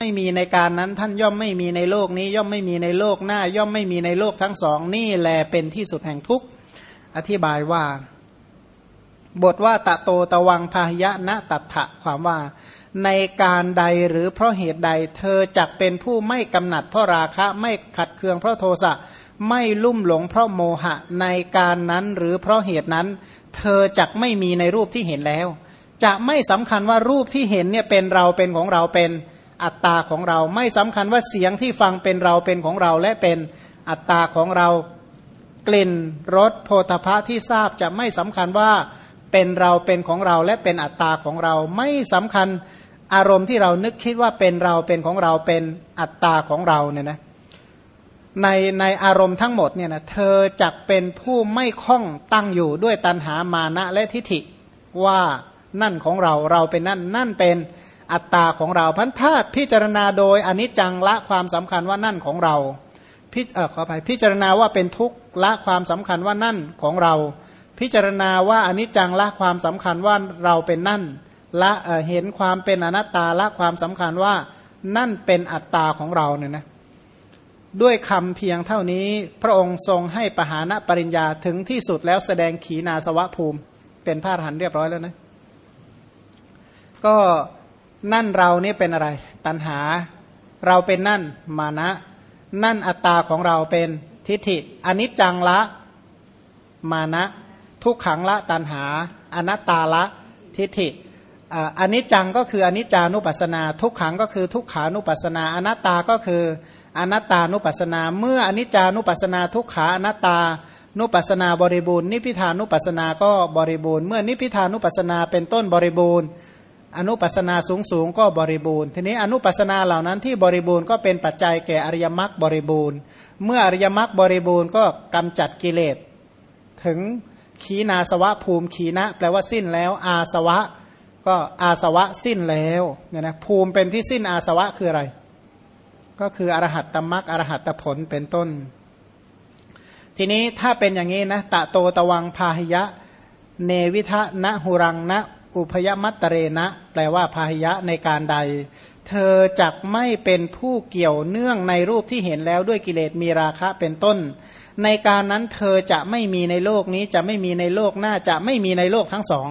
ไม่มีในการนั้นท่านย่อมไม่มีในโลกนี้ ย่อมไม่มีในโลกหน้า ย่อมไม่มีในโลกทั้งสอง นี่แลเป็นที่สุดแห่งทุกข์อธิบายว่า บทว่าตะโตตะวังพายะนะตัทะความว่า ในการใดหรือเพราะเหตุใด เธอจักเป็นผู้ไม่กำหนัดเพราะราคะไม่ขัดเคืองเพราะโทสะไม่ลุ่มหลงเพราะโมหะในการนั้นหรือเพราะเหตุนั้น เธอจักไม่มีในรูปที่เห็นแล้วจะไม่สำคัญว่ารูปที่เห็นเนี่ยเป็นเราเป็นของเราเป็น อัตตาของเราไม่สำคัญว่าเสียงที่ฟังเป็นเราเป็นของเราและเป็นอัตตาของเรากลิ่นรสโพธพะที่ทราบจะไม่สำคัญว่าเป็นเราเป็นของเราและเป็นอัตตาของเราไม่สำคัญอารมณ์ที่เรานึกคิดว่าเป็นเราเป็นของเราเป็นอัตตาของเราเนี่ยนะในในอารมณ์ทั้งหมดเนี่ยนะเธอจักเป็นผู้ไม่คล่องตั้งอยู่ด้วยตัณหามานะและทิฏฐิว่านั่นของเราเราเป็นนั่นนั่นเป็น อัตตาของเราพันธาตุพิจารณาโดยอนิจจังละความสำคัญว่านั่นของเราพิเออขออภัยพิจารณาว่าเป็นทุกข์ละความสำคัญว่านั่นของเรา พิจารณาว่าอนิจจังละความสำคัญว่าเราเป็นนั่นละเเห็นความเป็นอนัตตาละความสำคัญว่านั่นเป็นอัตตาของเราเนี่ยนะด้วยคำเพียงเท่านี้พระองค์ทรงให้ปหานะปริญญาถึงที่สุดแล้วแสดงขีนาสวะภูมิ เป็นธาตุหันเรียบร้อยแล้วนะก็ นั่นเรานี่เป็นอะไร ตัณหา เราเป็นนั่นมานะ นั่นอัตตาของเราเป็นทิฏฐิอนิจจังละมานะ ทุกขังละตัณหา อนัตตาละทิฏฐิอนิจจังก็คืออนิจจานุปัสนา ทุกขังก็คือทุกขานุปัสนา อนัตตาก็คืออนัตตานุปัสนา เมื่ออนิจจานุปัสนา ทุกขาอนัตตานุปัสนาบริบูรณ์นิพิทานุปัสนาก็บริบูรณ์เมื่อนิพิทานุปัสนาเป็นต้นบริบูรณ์ อนุปัสนาสูงสูงก็บริบูรณ์ ทีนี้อนุปัสนาเหล่านั้นที่บริบูรณ์ก็เป็นปัจจัยแก่อริยมรรคบริบูรณ์ เมื่ออริยมรรคบริบูรณ์ก็กำจัดกิเลสถึงขีนาสวะภูมิขีนะแปลว่าสิ้นแล้ว อาสวะ ก็อาสวะสิ้นแล้วเนี่ยนะภูมิเป็นที่สิ้นอาสวะคืออะไร ก็คืออรหัตตมรักอรหัตตผลเป็นต้น ทีนี้ถ้าเป็นอย่างนี้นะตะโตตวังพาหิยะ เนวิทะนะหุรังนะ อุพยมัตเตรนะ แปลว่าพาหยะในการใด เธอจักไม่เป็นผู้เกี่ยวเนื่องในรูปที่เห็นแล้วด้วยกิเลสมีราคะเป็นต้น ในการนั้นเธอจะไม่มีในโลกนี้จะไม่มีในโลกหน้าจะไม่มีในโลกทั้งสอง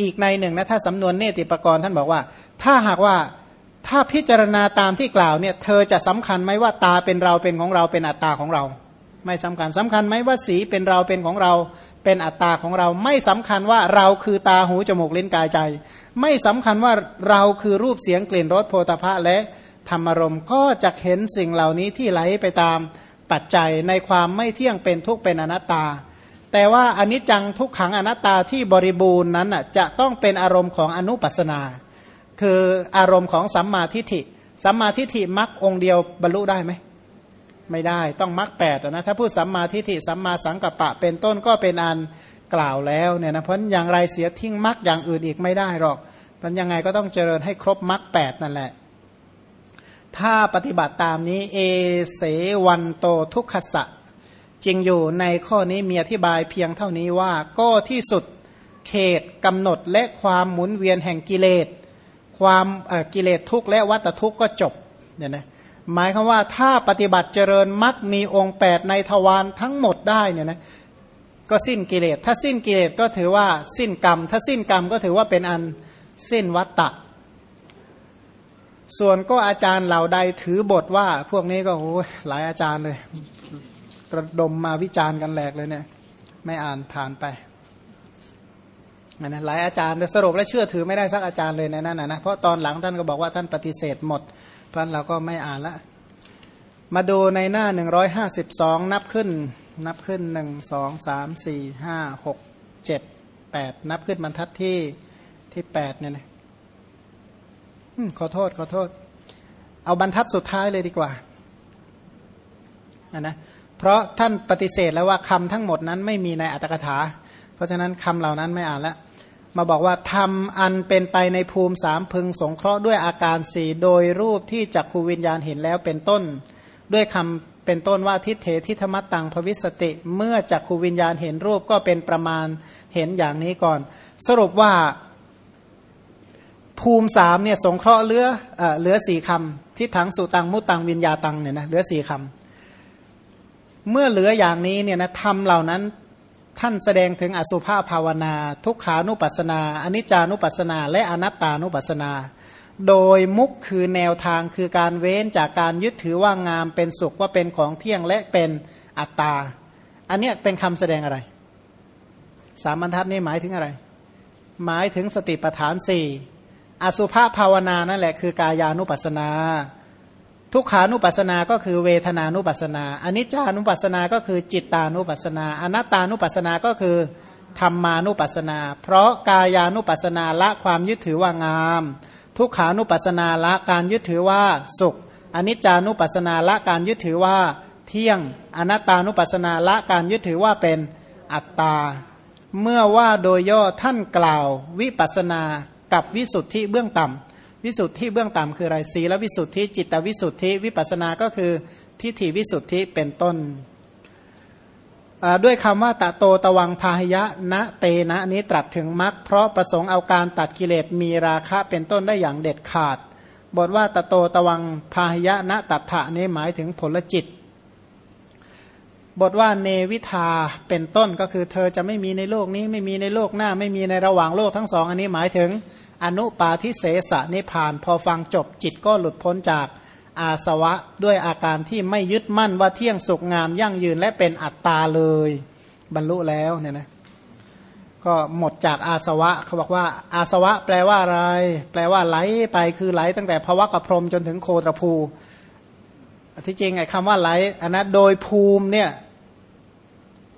อีกในหนึ่งนะถ้าสำนวนเนติปกรณ์ท่านบอกว่า ถ้าหากว่าถ้าพิจารณาตามที่กล่าวเนี่ยเธอจะสำคัญไหมว่าตาเป็นเราเป็นของเราเป็นอัตตาของเรา ไม่สำคัญสำคัญไหมว่าสีเป็นเราเป็นของเรา เป็นอัตตาของเราไม่สำคัญว่าเราคือตาหูจมูกลิ้นกายใจ ไม่สำคัญว่าเราคือรูปเสียงกลิ่นรสโพธภะและธรรมรมก็จะเห็นสิ่งเหล่านี้ที่ไหลไปตามปัจจัยในความไม่เที่ยงเป็นทุกข์เป็นอนัตตา แต่ว่าอนิจจังทุกขังอนัตตาที่บริบูรณ์นั้นจะต้องเป็นอารมณ์ของอนุปัสนา คืออารมณ์ของสัมมาทิฏฐิสัมมาทิฏฐิมักองเดียวบรรลุได้ไหม ไม่ได้ต้องมักแปดนะถ้าพูดสัมมาทิฏฐิสัมมาสังกัปปะเป็นต้นก็เป็นอันกล่าวแล้วเนี่ยนะเพราะอย่างไรเสียทิ้งมักอย่างอื่นอีกไม่ได้หรอกมันยังไงก็ต้องเจริญให้ครบมักแปดนั่นแหละ ถ้าปฏิบัติตามนี้เอเสวันโตทุกขสะจริงอยู่ในข้อนี้มีอธิบายเพียงเท่านี้ว่าก็ที่สุดเขตกำหนดและความหมุนเวียนแห่งกิเลส ความกิเลสทุกข์และวัตทุกข์ก็จบเนี่ยนะ หมายคือว่าถ้าปฏิบัติเจริญมักมีองค์ 8 ในทวารทั้งหมดได้เนี่ยนะก็สิ้นกิเลส ถ้าสิ้นกิเลสก็ถือว่าสิ้นกรรม ถ้าสิ้นกรรมก็ถือว่าเป็นอันสิ้นวัตตะ ส่วนก็อาจารย์เหล่าใดถือบทว่า พวกนี้ก็โอ้หลายอาจารย์เลยระดมมาวิจารณ์กันแหลกเลยเนี่ย ไม่อ่านผ่านไปนะหลายอาจารย์แต่สรุปแล้วเชื่อถือไม่ได้สักอาจารย์เลยในนั้นนะเพราะตอนหลังท่านก็บอกว่าท่านปฏิเสธหมด พราะเราก็ไม่อ่านละ มาดูในหน้าหนึ่งร้อยห้าสิบสองนับขึ้น นับขึ้นหนึ่งสองสามสี่ห้าหกเจ็ดแปดนับขึ้นบรรทัดที่ที่แปดเนี่ยนะขอโทษ ขอโทษ เอาบรรทัดสุดท้ายเลยดีกว่านะเพราะท่านปฏิเสธแล้วว่าคำทั้งหมดนั้นไม่มีในอัตถกถา เพราะฉะนั้นคำเหล่านั้นไม่อ่านแล้ว มาบอกว่าทำอันเป็นไปในภูมิสามพึงสงเคราะห์ด้วยอาการสี่โดยรูปที่จักขูวิญญาณเห็นแล้วเป็นต้น ด้วยคำเป็นต้นว่าทิเถทิธรรมตังภวิสติ เมื่อจักขูวิญญาณเห็นรูปก็เป็นประมาณเห็นอย่างนี้ก่อน สรุปว่า ภูมิสามเนี่ยสงเคราะห์เหลือเหลือสี่คำที่ถังสุตังมุตังวิญญาตังเนี่ยนะเหลือสี่คำเมื่อเหลืออย่างนี้เนี่ยนะทำเหล่านั้น ท่านแสดงถึงอสุภาภาวนา ทุกขานุปัสนา อนิจจานุปัสนา และอนัตตานุปัสนา โดยมุกคือแนวทางคือการเว้นจากการยึดถือว่างามเป็นสุขว่าเป็นของเที่ยงและเป็นอัตตา อันนี้เป็นคำแสดงอะไร สามบรรทัดนี้หมายถึงอะไร หมายถึงสติปัฏฐานสี่อสุภาภาวนานั่นแหละคือกายานุปัสนา ทุกขานุปัสนา ก็คือเวทนานุปัสนาอนิจจานุปัสนา ก็คือจิตตานุปัสนา อนัตตานุปัสนา ก็คือธรรมานุปัสนา เพราะกายานุปัสนาละความยึดถือว่างาม ทุกขานุปัสนาละการยึดถือว่าสุขอนิจจานุปัสนาละการยึดถือว่าเที่ยงอนัตตานุปัสนาละการยึดถือว่าเป็นอัตตา เมื่อว่าโดยย่อท่านกล่าววิปัสนากับวิสุทธิเบื้องต่ำ วิสุทธิเบื้องต่ำคืออะไรสีและวิสุทธิ จิตวิสุทธิ วิปัสนาก็คือทิฏฐิวิสุทธิเป็นต้น ด้วยคำว่าตะโตตะวังพาหยะนะเตนะนี้ตรัสถึงมรรคเพราะประสงค์เอาการตัดกิเลสมีราคะเป็นต้นได้อย่างเด็ดขาด บทว่าตะโตตะวังพาหยะนะตัถะนี้หมายถึงผลจิต บทว่าเนวิทาเป็นต้นก็คือเธอจะไม่มีในโลกนี้ไม่มีในโลกหน้าไม่มีในระหว่างโลกทั้งสอง อันนี้หมายถึง อนุปาทิเสสนิพาน พอฟังจบจิตก็หลุดพ้นจากอาสวะด้วยอาการที่ไม่ยึดมั่นว่าเที่ยงสุขงามยั่งยืนและเป็นอัตตาเลย บรรลุแล้วเนี่ยนะก็หมดจากอาสวะเขาบอกว่าอาสวะแปลว่าอะไร แปลว่าไหลไปคือไหลตั้งแต่ภวะกับพรมจนถึงโคตรภูที่จริงไอ้คำว่าไหลอันนะโดยภูมิเนี่ย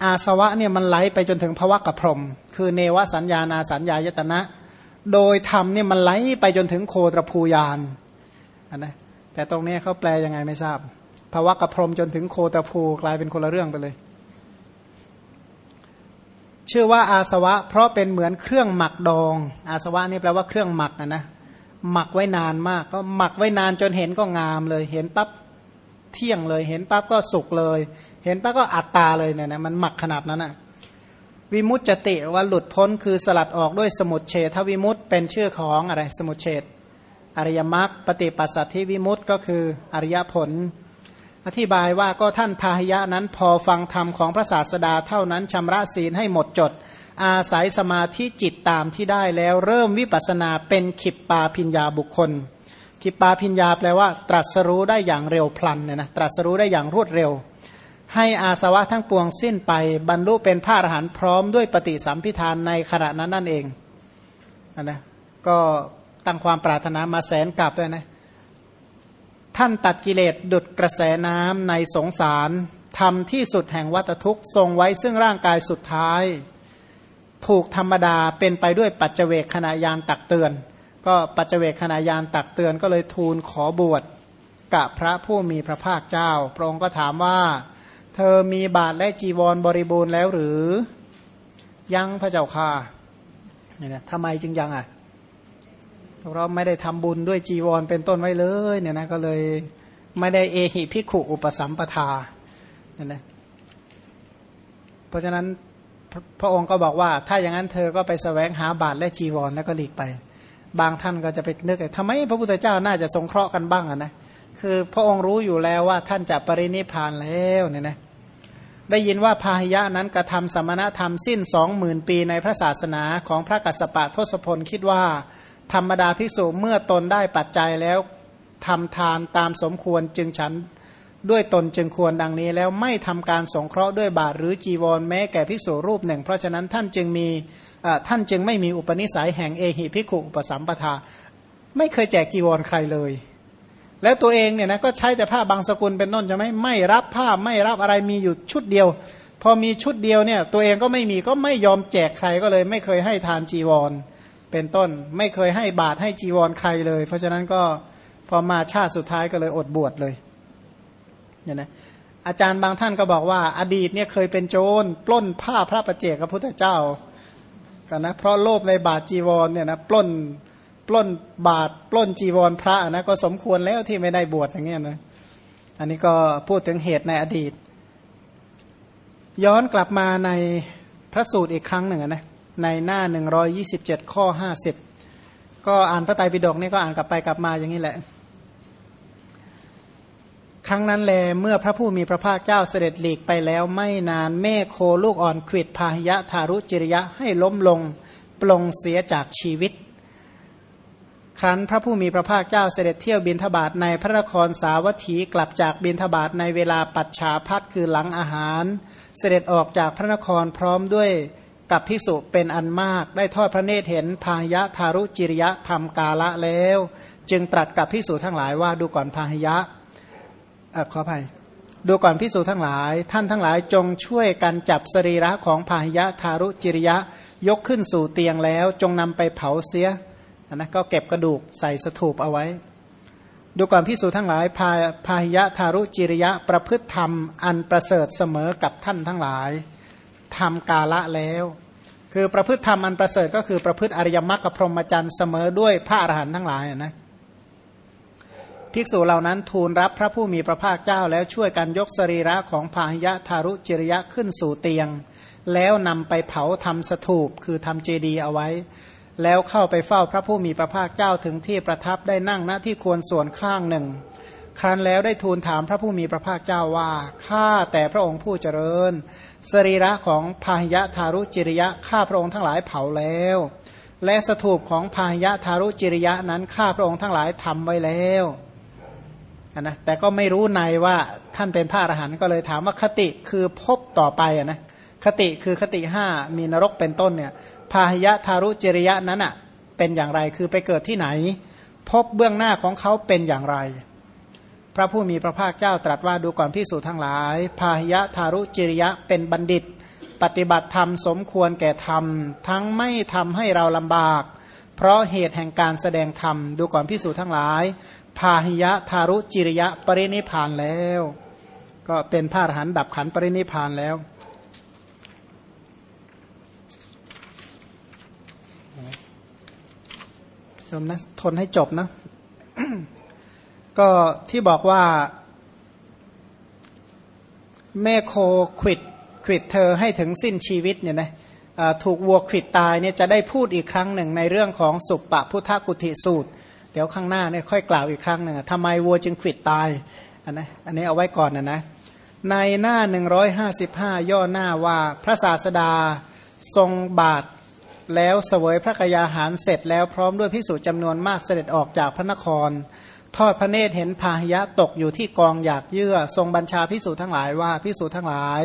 อาสวะเนี่ยมันไหลไปจนถึงภวะกับพรมคือเนวสัญญานาสัญญายตนะ โดยธรรมเนี่ยมันไหลไปจนถึงโคตรภูยานนะแต่ตรงนี้เขาแปลยังไงไม่ทราบภาวะกับพรมจนถึงโคตรภูกลายเป็นคนละเรื่องไปเลย ชื่อว่าอาสวะ เพราะเป็นเหมือนเครื่องหมักดอง อาสวะนี่แปลว่าเครื่องหมักนะนะหมักไว้นานมาก ก็หมักไว้นานจนเห็นก็งามเลย เห็นปั๊บเที่ยงเลย เห็นปั๊บก็สุกเลย เห็นปั๊บก็อัตตาเลยเนี่ยนะมันหมักขนาดนั้นอะ วิมุตจติว่าหลุดพ้นคือสลัดออกด้วยสมุดเฉทวิมุตเป็นชื่อของอะไรสมุดเฉทอริยมรรคปฏิปัสสัทธิวิมุตก็คืออริยผล อธิบายว่าก็ท่านพาหยะนั้นพอฟังธรรมของพระศาสดาเท่านั้นชำระศีลให้หมดจด อาศัยสมาธิจิตตามที่ได้แล้วเริ่มวิปัสนาเป็นขิปปาพิญญาบุคคล ขิปปาพิญญาแปลว่า ตรัสรู้ได้อย่างเร็วพลันเนี่ยนะตรัสรู้ได้อย่างรวดเร็ว ให้อาสวะทั้งปวงสิ้นไป บรรลุเป็นพระอรหันต์พร้อมด้วยปฏิสัมพิธานในขณะนั้นนั่นเองนะก็ตั้งความปรารถนามาแสนกลับด้วยนะท่านตัดกิเลสดุดกระแสน้ำในสงสารทำที่สุดแห่งวัตทุกข์ทรงไว้ซึ่งร่างกายสุดท้าย ถูกธรรมดาเป็นไปด้วยปัจเจกขณะยานตักเตือน ก็ปัจเจกขณะยานตักเตือนก็เลยทูลขอบวชกับพระผู้มีพระภาคเจ้า พระองค์ก็ถามว่า เธอมีบาทและจีวรบริบูรณ์แล้วหรือ ยังพระเจ้าค่ะเนี่ยนะทำไมจึงยังอะเพราะไม่ได้ทำบุญด้วยจีวรเป็นต้นไว้เลยเนี่ยนะก็เลยไม่ได้เอหิพิขุอุปสัมปทาเนี่ยนะเพราะฉะนั้นพระพระองค์ก็บอกว่า ถ้าอย่างนั้นเธอก็ไปสแสวงหาบาตรและจีวรแล้วก็หลีกไป บางท่านก็จะไปนึกทำไมพระพุทธเจ้าน่าจะสงเคราะห์กันบ้างอะนะคือพระองค์รู้อยู่แล้วว่าท่านจะปรินิพานแล้วเนี่ยนะ ได้ยินว่าพาหิยะนั้นกระทำสมณธรรมสิ้นสองหมื่นปีในพระศาสนาของพระกัสสปะทศพลคิดว่า ธรรมดาภิกษุเมื่อตนได้ปัจจัยแล้วทำทานตามสมควรจึงฉันด้วยตนจึงควรดังนี้แล้วไม่ทำการสงเคราะห์ด้วยบาทหรือจีวรแม้แก่ภิกษุรูปหนึ่ง เพราะฉะนั้นท่านจึงมีท่านจึงไม่มีอุปนิสัยแห่งเอหิภิกขุอุปสัมปทา ไม่เคยแจกจีวรใครเลย แล้วตัวเองเนี่ยนะก็ใช้แต่ผ้าบางสกุลเป็นต้นใช่ไหมไม่รับผ้าไม่รับอะไรมีอยู่ชุดเดียว พอมีชุดเดียวเนี่ย ตัวเองก็ไม่มีก็ไม่ยอมแจกใครก็เลย ไม่เคยให้ทานจีวร เป็นต้น ไม่เคยให้บาตรให้จีวรใครเลย เพราะฉะนั้นก็พอมาชาติสุดท้ายก็เลยอดบวชเลยเนี่ยนะอาจารย์บางท่านก็บอกว่า อดีตเนี่ยเคยเป็นโจรปล้นผ้าพระประเจกพระพุทธเจ้ากันนะเพราะโลภในบาตรจีวรเนี่ยนะปล้น ปล้นบาตรปล้นจีวรพระนะก็สมควรแล้วที่ไม่ได้บวชอย่างเงี้ยนะอันนี้ก็พูดถึงเหตุในอดีต ย้อนกลับมาในพระสูตรอีกครั้งหนึ่งนะในหน้า 127 ข้อ 50 ก็อ่านพระไตรปิฎกนี่ก็อ่านกลับไปกลับมาอย่างนี้แหละ ครั้งนั้นแลเมื่อพระผู้มีพระภาคเจ้าเสด็จหลีกไปแล้วไม่นานแม่โคลูกอ่อนขวิดพาหิยะทารุจิริยะให้ล้มลงปลงเสียจากชีวิต ครั้นพระผู้มีพระภาคเจ้าเสด็จเที่ยวบินทบาทในพระนครสาวัตถีกลับจากบินทบาทในเวลาปัจฉาพัดคือหลังอาหาร เสด็จออกจากพระนครพร้อมด้วยกับภิกษุเป็นอันมาก ได้ทอดพระเนตรเห็นพาหิยะทารุจิริยะทำกาละแล้ว จึงตรัสกับภิกษุทั้งหลายว่าดูก่อนพาหิยะอขออภัยดูก่อนภิกษุทั้งหลาย ท่านทั้งหลายจงช่วยกันจับสรีระของพาหิยะทารุจิริยะ ยกขึ้นสู่เตียงแล้วจงนำไปเผาเสีย นะก็เก็บกระดูกใส่สถูปเอาไว้ ดูก่อนพิสูจทั้งหลายพาพาหิยะทารุจิริยะประพฤติธรรมอันประเสริฐเสมอกับท่านทั้งหลายทำกาละแล้ว คือประพฤติธรรมอันประเสริฐก็คือประพฤติอริยมรรคกับพรหมจรรย์เสมอด้วยพระอรหันต์ทั้งหลายนะภิกษุเหล่านั้นทูลรับพระผู้มีพระภาคเจ้าแล้วช่วยกันยกสรีระของพาหิยะทารุจิริยะขึ้นสู่เตียง แล้วนำไปเผาทำสถูปคือทำเจดีย์เอาไว้ แล้วเข้าไปเฝ้าพระผู้มีพระภาคเจ้าถึงที่ประทับได้นั่งณที่ควรส่วนข้างหนึ่ง ครั้นแล้วได้ทูลถามพระผู้มีพระภาคเจ้าว่าข้าแต่พระองค์ผู้เจริญ สรีระของพาหิยะทารุจิริยะข้าพระองค์ทั้งหลายเผาแล้ว และสถูปของพาหิยะทารุจิริยะนั้นข้าพระองค์ทั้งหลายทำไว้แล้วนะแต่ก็ไม่รู้ในว่าท่านเป็นพระอรหันต์ก็เลยถามว่าคติคือพบต่อไปนะคติคือคติห้ามีนรกเป็นต้นเนี่ย พาหิยะทารุจิริยะนั้นอะเป็นอย่างไรคือไปเกิดที่ไหน พบเบื้องหน้าของเขาเป็นอย่างไร พระผู้มีพระภาคเจ้าตรัสว่าดูก่อนพิสูจทั้งหลาย พาหิยะทารุจิริยะเป็นบัณฑิต ปฏิบัติธรรมสมควรแก่ธรรม ทั้งไม่ทำให้เราลำบาก เพราะเหตุแห่งการแสดงธรรม ดูก่อนพิสูจทั้งหลาย พาหิยะทารุจิริยะปรินิพานแล้ว ก็เป็นพระอรหันต์ดับขันปรินิพานแล้ว ชมนะทนให้จบนะ ก็ที่บอกว่า แม่โคขวิดขวิดเธอให้ถึงสิ้นชีวิตเนี่ยนะถูกวัวขวิดตายเนี่ยจะได้พูดอีกครั้งหนึ่งในเรื่องของสุปปะพุทธกุติสูตร เดี๋ยวข้างหน้าเนี่ยค่อยกล่าวอีกครั้งหนึ่งทำไมวัวจึงขวิดตายอันนะอันนี้เอาไว้ก่อนนะนะในหน้า 155 ย่อหน้าว่าพระศาสดาทรงบาท แล้วเสวยพระกยาหารเสร็จแล้วพร้อมด้วยพิสูจน์จำนวนมากเสด็จออกจากพระนคร ทอดพระเนตรเห็นพาหิยะตกอยู่ที่กองอยากเยื่อ ทรงบัญชาพิสูจน์ทั้งหลายว่าพิสูจน์ทั้งหลาย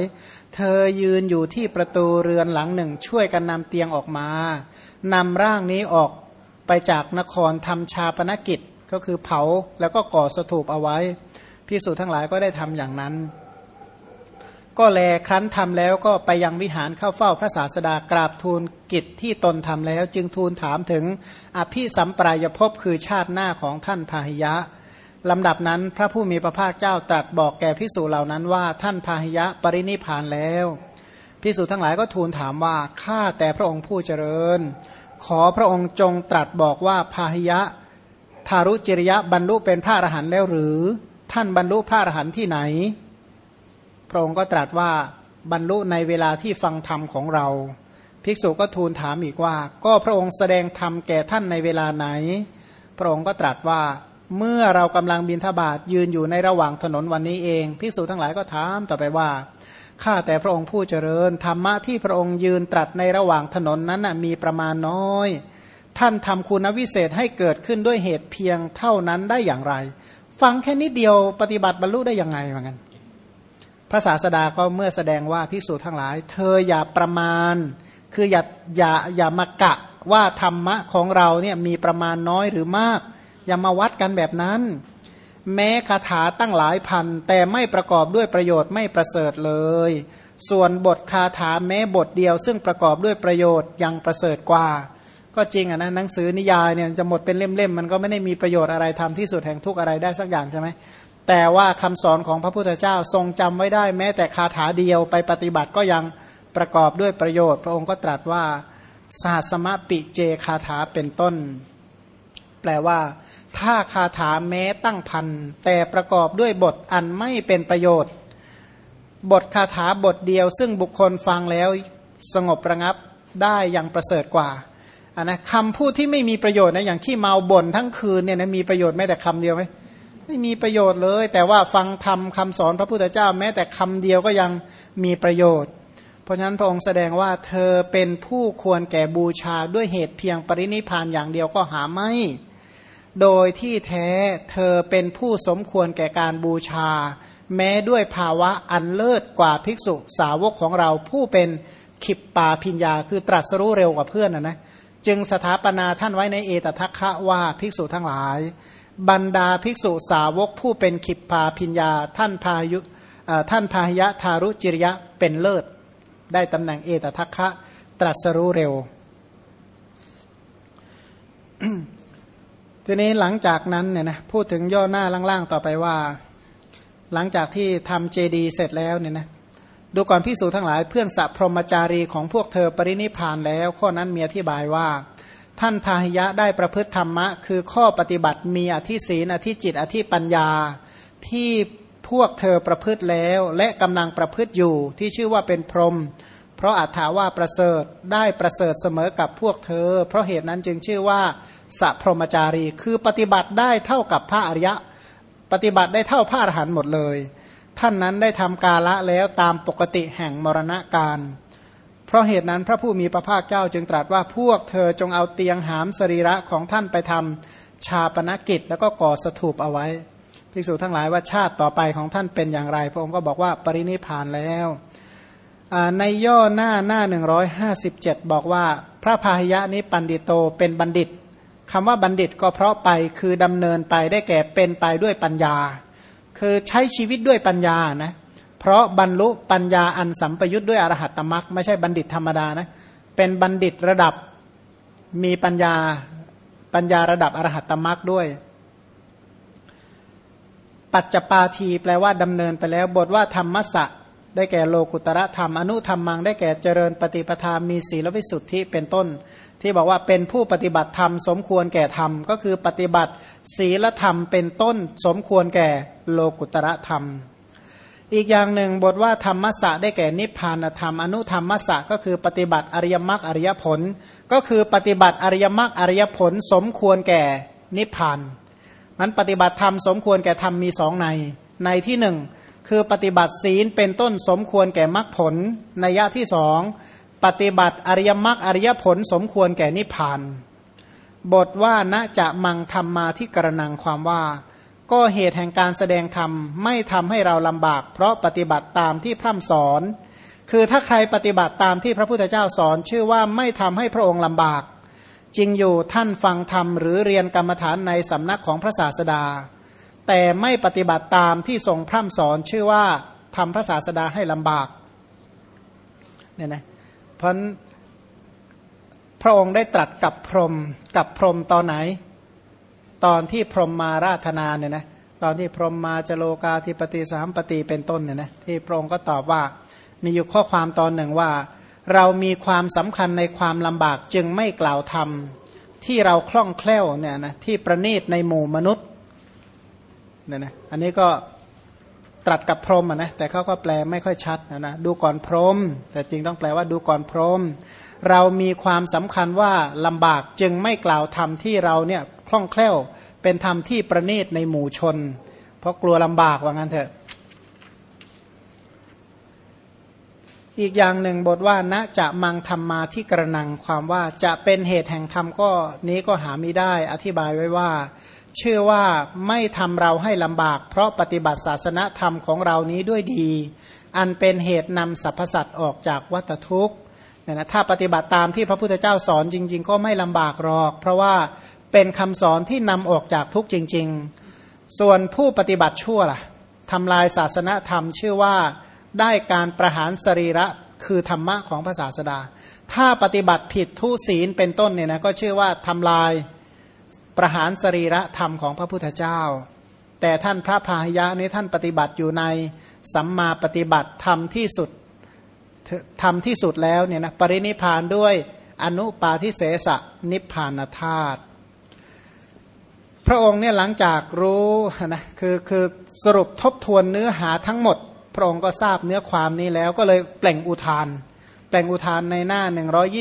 เธอยืนอยู่ที่ประตูเรือนหลังหนึ่งช่วยกันนำเตียงออกมานำร่างนี้ออกไปจากนครทำชาปนกิจก็คือเผาแล้วก็ก่อสถูปเอาไว้พิสูจน์ทั้งหลายก็ได้ทำอย่างนั้น ก็แลครั้นทำแล้วก็ไปยังวิหารเข้าเฝ้าพระศาสดากราบทูลกิจที่ตนทำแล้ว จึงทูลถามถึงอภิสัมปรายภพคือชาติหน้าของท่านพาหิยะลำดับนั้นพระผู้มีพระภาคเจ้าตรัสบอกแก่พิสูจเหล่านั้นว่าท่านพาหิยะปรินิพานแล้วพิสูจทั้งหลายก็ทูลถามว่าข้าแต่พระองค์ผู้เจริญ ขอพระองค์จงตรัสบอกว่าพาหิยะทารุจิริยะบรรลุเป็นพระอรหันต์แล้วหรือ ท่านบรรลุพระอรหันต์ที่ไหน ระองค์ก็ตรัสว่าบรรลุในเวลาที่ฟังธรรมของเรา ภิกษุก็ทูลถามอีกว่า ก็พระองค์แสดงธรรมแก่ท่านในเวลาไหน พระองค์ก็ตรัสว่าเมื่อเรากำลังบินทบาทยืนอยู่ในระหว่างถนนวันนี้เองภิกษุทั้งหลายก็ถามต่อไปว่าข้าแต่พระองค์ผู้เจริญธรรมะที่พระองค์ยืนตรัสในระหว่างถนนนั้นมีประมาณน้อย ท่านทำคุณวิเศษให้เกิดขึ้นด้วยเหตุเพียงเท่านั้นได้อย่างไร ฟังแค่นิดเดียวปฏิบัติบรรลุได้ยังไงเหมือนกัน พระศาสดาก็เมื่อแสดงว่าพิสูจทั้งหลาย เธออย่าประมาณ คืออย่าอย่าอย่ามากะว่าธรรมะของเราเนี่ยมีประมาณน้อยหรือมาก อย่ามาวัดกันแบบนั้น แม้คาถาตั้งหลายพัน แต่ไม่ประกอบด้วยประโยชน์ไม่ประเสริฐเลย ส่วนบทคาถาแม้บทเดียว ซึ่งประกอบด้วยประโยชน์ยังประเสริฐกว่า ก็จริงอะนะหนังสือนิยายเนี่ยจะหมดเป็นเล่มๆมันก็ไม่ได้มีประโยชน์อะไรทำที่สุดแห่งทุกอะไรได้สักอย่างใช่ไหม แต่ว่าคำสอนของพระพุทธเจ้าทรงจำไว้ได้แม้แต่คาถาเดียวไปปฏิบัติก็ยังประกอบด้วยประโยชน์ พระองค์ก็ตรัสว่าสาสมะปิเจคาถาเป็นต้น แปลว่า ถ้าคาถาแม้ตั้งพันแต่ประกอบด้วยบทอันไม่เป็นประโยชน์ บทคาถาบทเดียว ซึ่งบุคคลฟังแล้วสงบระงับได้อย่างประเสริฐกว่าอันนะคำพูดที่ไม่มีประโยชน์นะอย่างขี้เมาบ่นทั้งคืนเนี่ยนะมีประโยชน์แม้แต่คำเดียวไหม ไม่มีประโยชน์เลย แต่ว่าฟังธรรมคาสอนพระพุทธเจ้า แม้แต่คำเดียวก็ยังมีประโยชน์ เพราะฉะนั้นพระองค์แสดงว่าเธอเป็นผู้ควรแก่บูชาด้วยเหตุเพียงปรินิพานอย่างเดียวก็หาไม่ โดยที่แท้เธอเป็นผู้สมควรแก่การบูชา แม้ด้วยภาวะอันเลิศกว่าภิกษุสาวกของเราผู้เป็นขิปปาพิญญาคือตรัสรู้เร็วกว่าเพื่อนนะนะจึงสถาปนาท่านไว้ในเอตทัคคะว่าภิกษุทั้งหลาย บรรดาภิกษุสาวกผู้เป็นขิปปาพิญญาท่านพายุท่านพาหยะทารุจิริยะเป็นเลิศ ได้ตำแหน่งเอตทัคคะตรัสรู้เร็ว ทีนี้หลังจากนั้นเนี่ยนะพูดถึงย่อหน้าล่างๆต่อไปว่า หลังจากที่ทำเจดีเสร็จแล้วเนี่ยนะดูก่อนพิสูจทั้งหลายเพื่อนสัพพรมจารีของพวกเธอปรินิพานแล้ว ข้อนั้นมีอธิบายว่า ท่านพาหิยะได้ประพฤติธรรมะ คือข้อปฏิบัติมีอธิศีนอธิจิตอธิปัญญา ที่พวกเธอประพฤติแล้ว และกำลังประพฤติอยู่ที่ชื่อว่าเป็นพรหมเพราะอัฏฐาว่าประเสริฐได้ประเสริฐเสมอกับพวกเธอ เพราะเหตุนั้นจึงชื่อว่าสัพพรมจารี คือปฏิบัติได้เท่ากับพระอริยะ ปฏิบัติได้เท่าพระอรหันต์หมดเลย ท่านนั้นได้ทำกาละแล้วตามปกติแห่งมรณะการ ราะเหตุนั้นพระผู้มีพระภาคเจ้าจึงตรัสว่าพวกเธอจงเอาเตียงหามสรีระของท่านไปทำชาปนกิจ แล้วก็ก่อสถูปเอาไว้ภิกษุทั้งหลายว่าชาติต่อไปของท่านเป็นอย่างไร พระองค์ก็บอกว่าปรินิพานแล้วในย่อหน้าหน้า 157 บอกว่า พระพาหิยะนี้ปันดิโตเป็นบัณฑิตคำว่าบัณฑิตก็เพราะไปคือดำเนินไปได้แก่เป็นไปด้วยปัญญา คือใช้ชีวิตด้วยปัญญานะ เพราะบรรลุปัญญาอันสัมปยุทธ์ด้วยอรหัตตมรักไม่ใช่บัณฑิตธรรมดานะเป็นบัณฑิตระดับมีปัญญาปัญญาระดับอรหัตตมรักด้วย ปัจจปาทีแปลว่าดำเนินไปแล้ว บทว่าธรรมสะได้แก่โลกุตระธรรมอนุธรรมมัง ได้แก่เจริญปฏิปทามีศีลวิสุทธิเป็นต้น ที่บอกว่าเป็นผู้ปฏิบัติธรรมสมควรแก่ธรรม ก็คือปฏิบัติศีลธรรมเป็นต้น สมควรแก่โลกุตระธรรม อีกอย่างหนึ่งบทว่าธรรมสะได้แก่นิพพานธรรมอนุธรรมสะก็คือปฏิบัติอริยมรรคอริยผล ก็คือปฏิบัติอริยมรรคอริยผล สมควรแก่นิพพานมันปฏิบัติธรรมสมควรแก่ธรรมมีสองใน ในที่หนึ่งคือปฏิบัติศีลเป็นต้นสมควรแก่มรรคผลในยะที่สองปฏิบัติอริยมรรคอริยผล สมควรแก่นิพพานบทว่าณจะมังธรรมมาที่กระนังความว่า ก็เหตุแห่งการแสดงธรรมไม่ทำให้เราลำบาก เพราะปฏิบัติตามที่พร่ำสอน คือถ้าใครปฏิบัติตามที่พระพุทธเจ้าสอน ชื่อว่าไม่ทำให้พระองค์ลำบาก จริงอยู่ท่านฟังธรรมหรือเรียนกรรมฐานในสำนักของพระศาสดา แต่ไม่ปฏิบัติตามที่ทรงพร่ำสอนชื่อว่าทำพระศาสดาให้ลำบากเนี่ยนะเพราะพระองค์ได้ตรัสกับพรหมกับพรหมตอนไหน ตอนที่พรหมมาราธนาเนี่ยนะตอนที่พรหมมาจโลกาธิปติสามปฏิเป็นต้นเนี่ยนะที่พระองค์ก็ตอบว่ามีอยู่ข้อความตอนหนึ่งว่า เรามีความสำคัญในความลำบากจึงไม่กล่าวธรรมที่เราคล่องแคล่วเนี่ยนะที่ประณีตในหมู่มนุษย์เนี่ยนะอันนี้ก็ตรัสกับพรหมนะแต่เขาก็แปลไม่ค่อยชัดนะนะดูก่อนพรหมแต่จริงต้องแปลว่าดูก่อนพรหม เรามีความสำคัญว่าลำบากจึงไม่กล่าวธรรมที่เราเนี่ยคล่องแคล่วเป็นธรรมที่ประณีตในหมู่ชน เพราะกลัวลำบากว่างั้นเถอะ อีกอย่างหนึ่งบทว่าณจะมังธรรมมาที่กระนังความว่าจะเป็นเหตุแห่งธรรมก็นี้ก็หาไม่ได้ อธิบายไว้ว่า เชื่อว่าไม่ทำเราให้ลำบาก เพราะปฏิบัติศาสนธรรมของเรานี้ด้วยดี อันเป็นเหตุนำสรรพสัตว์ออกจากวัฏทุกข์ เนี่ยนะถ้าปฏิบัติตามที่พระพุทธเจ้าสอนจริง ๆ ก็ไม่ลำบากหรอก เพราะว่าเป็นคำสอนที่นำออกจากทุกข์จริง ๆ ส่วนผู้ปฏิบัติชั่วล่ะทำลายศาสนธรรมชื่อว่าได้การประหารสรีระคือธรรมะของพระศาสดา ถ้าปฏิบัติผิดทุศีลเป็นต้นเนี่ยนะก็ชื่อว่าทำลายประหารสรีระธรรมของพระพุทธเจ้า แต่ท่านพระพาหยะนี้ท่านปฏิบัติอยู่ในสัมมาปฏิบัติธรรมที่สุด ทำที่สุดแล้วเนี่ยนะปรินิพานด้วยอนุปาทิเสสะนิพพานธาตุพระองค์เนี่ยหลังจากรู้นะคือคือสรุปทบทวนเนื้อหาทั้งหมด พระองค์ก็ทราบเนื้อความนี้แล้วก็เลยเปล่งอุทานแปล่งอุทานในหน้า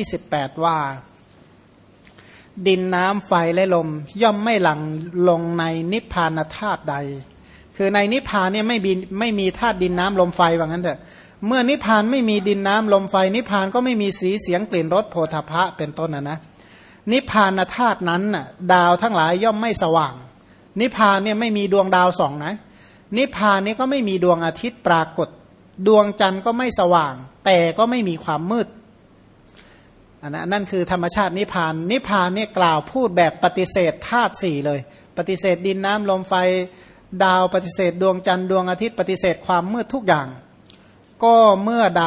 128 ว่า ดินน้ำไฟและลม ย่อมไม่หลังลงในนิพพานธาตุใด คือในนิพพานเนี่ยไม่มีไม่มีธาตุดินน้ำลมไฟว่างั้นเถอะ เมื่อนิพพานไม่มีดินน้ำลมไฟ นิพพานก็ไม่มีสีเสียงกลิ่นรสโผฏฐะเป็นต้นนะนะนิพพานธาตุนั้นน่ะดาวทั้งหลายย่อมไม่สว่าง นิพพานเนี่ยไม่มีดวงดาวสองนะ นิพพานนี้ก็ไม่มีดวงอาทิตย์ปรากฏ ดวงจันทร์ก็ไม่สว่าง แต่ก็ไม่มีความมืดอันนั้นนั่นคือธรรมชาตินิพพาน นิพพานเนี่ยกล่าวพูดแบบปฏิเสธธาตุสี่เลย ปฏิเสธดินน้ำลมไฟ ดาวปฏิเสธ ดวงจันทร์ดวงอาทิตย์ปฏิเสธความมืดทุกอย่าง ก็เมื่อใด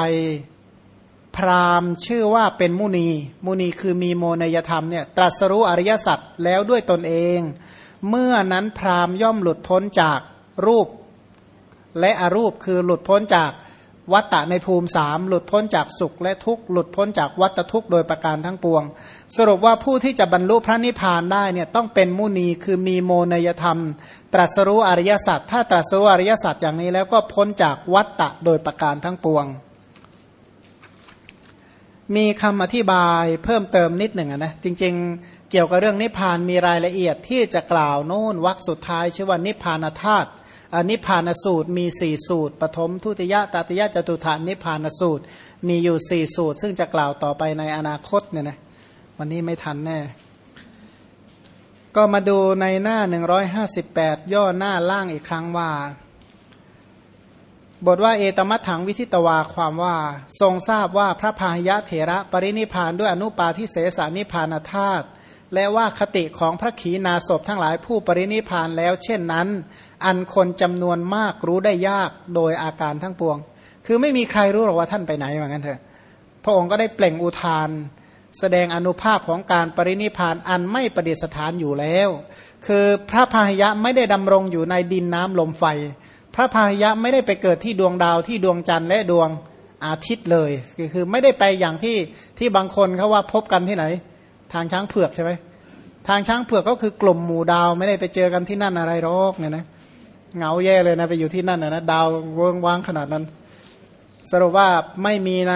พราหมณ์ชื่อว่าเป็นมุนี มุนีคือมีโมนยธรรมเนี่ยตรัสรู้อริยสัจแล้วด้วยตนเอง เมื่อนั้นพราหมณ์ย่อมหลุดพ้นจากรูป และอรูปคือหลุดพ้นจาก วัตตะในภูมิสามหลุดพ้นจากสุขและทุกข์หลุดพ้นจากวัตทุกข์โดยประการทั้งปวง สรุปว่าผู้ที่จะบรรลุพระนิพพานได้เนี่ยต้องเป็นมุนีคือมีโมนยธรรม ตรัสรู้อริยสัจถ้าตรัสรู้อริยสัจอย่างนี้แล้วก็พ้นจากวัตตะโดยประการทั้งปวง มีคำอธิบายเพิ่มเติมนิดหนึ่งนะจริง ๆ เกี่ยวกับเรื่องนิพพานมีรายละเอียดที่จะกล่าวโน่นวรรคสุดท้ายชื่อว่านิพพานธาตุ นิพพานสูตรมีสี่สูตร ปฐมทุติยะตติยะจตุฐานนิพพานสูตร มีอยู่สี่สูตร ซึ่งจะกล่าวต่อไปในอนาคตเนี่ยนะวันนี้ไม่ทันแน่ก็มาดูในหน้า 158 ย่อหน้าล่างอีกครั้งว่า บทว่าเอตมัตถังวิทิตวาความว่า ทรงทราบว่าพระพาหยะเถระปรินิพานด้วยอนุปาทิเสสานิพานธาตุ และว่าคติของพระขีณาสพทั้งหลายผู้ปรินิพานแล้ว เช่นนั้น อันคนจำนวนมากรู้ได้ยากโดยอาการทั้งปวง คือไม่มีใครรู้หรอกว่าท่านไปไหนเหมือนกันเถอะพระองค์ก็ได้เปล่งอุทาน แสดงอนุภาพของการปรินิพานอันไม่ประดิษฐานอยู่แล้ว คือพระพายะไม่ได้ดำรงอยู่ในดินน้ำลมไฟ พระพายะไม่ได้ไปเกิดที่ดวงดาวที่ดวงจันทร์และดวงอาทิตย์เลยคือไม่ได้ไปอย่างที่ที่บางคนเขาว่าพบกันที่ไหน ทางช้างเผือกใช่ไหมทางช้างเผือกก็คือกลุ่มหมู่ดาวไม่ได้ไปเจอกันที่นั่นอะไรหรอกเนี่ยนะเหงาแย่เลยนะไปอยู่ที่นั่นนะดาวเวิงว่างขนาดนั้น สรุปว่าไม่มีใน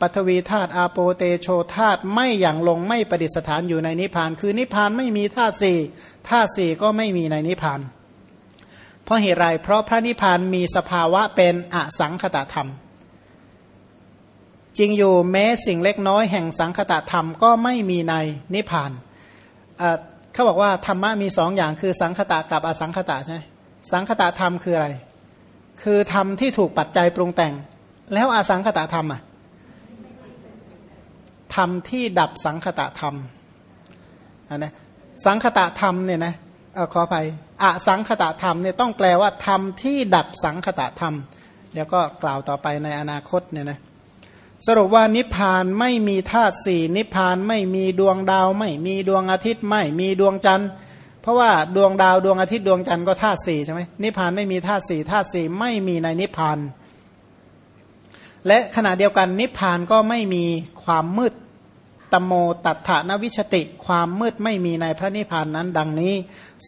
ปัทวีธาตุอาโปเตโชธาตุไม่อย่างลงไม่ประดิษฐานอยู่ในนิพพาน คือนิพพานไม่มีธาตุสี่ธาตุสี่ก็ไม่มีในนิพพาน เพราะเหตุไรเพราะพระนิพพานมีสภาวะเป็นอสังคตธรรม จริงอยู่แม้สิ่งเล็กน้อยแห่งสังคตะธรรมก็ไม่มีในนิพพานเขาบอกว่าธรรมะมีสองอย่างคือสังคตะกับอสังคตะใช่ไหมสังคตะธรรมคืออะไร คือธรรมที่ถูกปัจจัยปรุงแต่ง แล้วอสังคตะธรรมอะธรรมที่ดับสังคตะธรรมนะสังคตะธรรมเนี่ยนะขออภัยอสังคตะธรรมเนี่ยต้องแปลว่าธรรมที่ดับสังคตะธรรมเดี๋ยวก็กล่าวต่อไปในอนาคตเนี่ยนะ สรุปว่านิพพานไม่มีธาตุสี่นิพพานไม่มีดวงดาว ไม่มีดวงอาทิตย์ไม่มีดวงจันทร์ เพราะว่าดวงดาวดวงอาทิตย์ดวงจันทร์ก็ธาตุสี่ใช่ไหมนิพพานไม่มีธาตุสี่ธาตุสี่ไม่มีในนิพพาน และขณะเดียวกันนิพพานก็ไม่มีความมืดตโมตัฏฐานวิชติ ความมืดไม่มีในพระนิพพานนั้น ดังนี้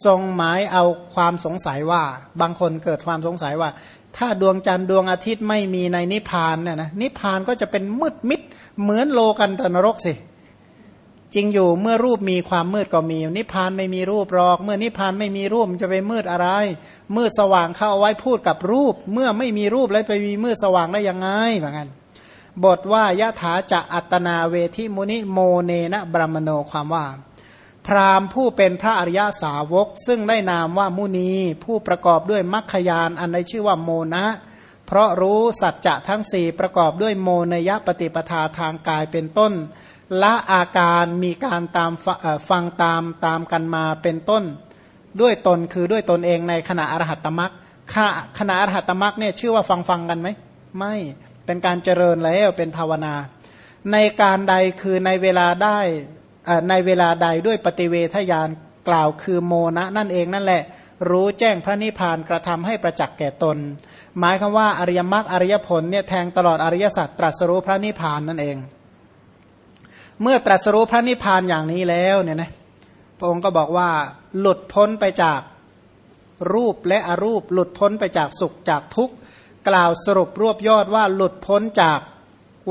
ทรงหมายเอาความสงสัยว่า บางคนเกิดความสงสัยว่า ถ้าดวงจันทร์ดวงอาทิตย์ไม่มีในนิพพานเนี่ยนะนิพพานก็จะเป็นมืดมิดเหมือนโลกันตนรกสิจริงอยู่เมื่อรูปมีความมืดก็มี นิพพานไม่มีรูปหรอก เมื่อนิพพานไม่มีรูปจะไปมืดอะไร มืดสว่างเข้าเอาไว้พูดกับรูป เมื่อไม่มีรูปแล้วไปมีมืดสว่างได้ยังไงแบบนั้นบทว่ายะถาจะอัตนาเวทิมุนิโมเนนะบรมโนความว่า พราหมณ์ผู้เป็นพระอริยาสาวก ซึ่งได้นามว่ามุนี ผู้ประกอบด้วยมัคคยานอันในชื่อว่าโมนะ เพราะรู้สัจจะทั้งสี่ประกอบด้วยโมนยปฏิปทาทางกายเป็นต้น ละอาการมีการตามฟังตามตามกันมาเป็นต้น ด้วยตนคือด้วยตนเองในขณะอรหัตตมักขณะอรหัตตมักเนี่ยชื่อว่าฟังฟังกันไหมไม่เป็นการเจริญแล้วเป็นภาวนา ในการใดคือในเวลาได้ ในเวลาใดด้วยปฏิเวทยานกล่าวคือโมนะนั่นเองนั่นแหละ รู้แจ้งพระนิพพานกระทำให้ประจักษ์แก่ตน หมายคำว่าอริยมรรคอริยผลเนี่ยแทงตลอดอริยสัจตรัสรู้พระนิพพานนั่นเอง เมื่อตรัสรู้พระนิพพานอย่างนี้แล้วเนี่ยนะพระองค์ก็บอกว่าหลุดพ้นไปจากรูปและอรูป หลุดพ้นไปจากสุขจากทุกข์กล่าวสรุปรวบยอดว่าหลุดพ้นจาก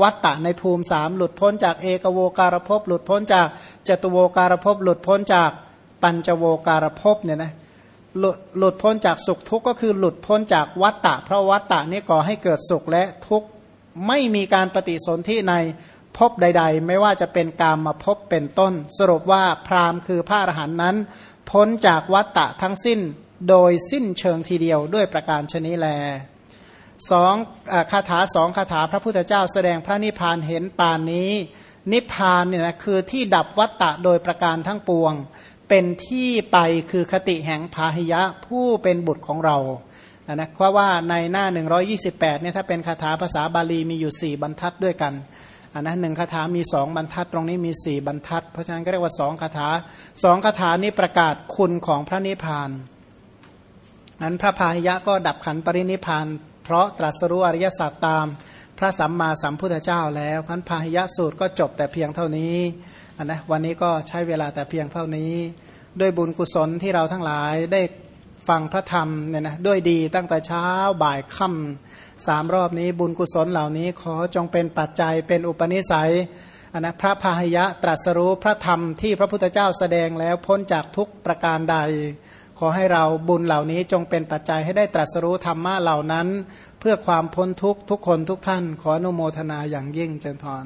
วัตตะในภูมิสามหลุดพ้นจากเอกโวการภพหลุดพ้นจากจตุโวการภพหลุดพ้นจากปัญจโวการภพเนี่ยนะหลุดหลุดพ้นจากสุขทุกข์ก็คือหลุดพ้นจากวัตตะ เพราะวัตตะนี้ก่อให้เกิดสุขและทุกข์ไม่มีการปฏิสนธิในภพใด ๆ ไม่ว่าจะเป็นกามมาภพเป็นต้น สรุปว่าพราหมณ์คือพระอรหันต์นั้น พ้นจากวัตตะทั้งสิ้นโดยสิ้นเชิงทีเดียวด้วยประการชนิแล สองคาถาสองคาถาพระพุทธเจ้าแสดงพระนิพพานเห็นปานนี้ นิพพานเนี่ยนะคือที่ดับวัตตะโดยประการทั้งปวง เป็นที่ไปคือคติแห่งพาหิยะผู้เป็นบุตรของเรานะเพราะว่าในหน้า 128เนี่ยถ้าเป็นคาถาภาษาบาลีมีอยู่ 4 บรรทัดด้วยกันอันนะหนึ่งคาถามีสองบรรทัดตรงนี้มีสี่บรรทัด เพราะฉะนั้นก็เรียกว่าสองคาถาสองคาถานี้ประกาศคุณของพระนิพพานนั้นพระพาหิยะก็ดับขันปรินิพาน เพราะตรัสรู้อริยสัจตามพระสัมมาสัมพุทธเจ้าแล้วพันพาหิยะสูตรก็จบแต่เพียงเท่านี้นนะวันนี้ก็ใช้เวลาแต่เพียงเท่านี้ ด้วยบุญกุศลที่เราทั้งหลายได้ฟังพระธรรมเนี่ยนะด้วยดีตั้งแต่เช้าบ่ายค่ำสามรอบนี้บุญกุศลเหล่านี้ขอจงเป็นปัจจัยเป็นอุปนิสัยนนะพระพาหิยะตรัสรู้พระธรรมที่พระพุทธเจ้าแสดงแล้วพ้นจากทุกประการใด ขอให้เราบุญเหล่านี้จงเป็นปัจจัยให้ได้ตรัสรู้ธรรมะเหล่านั้น เพื่อความพ้นทุกข์ทุกคนทุกท่าน ขออนุโมทนาอย่างยิ่งเจริญพร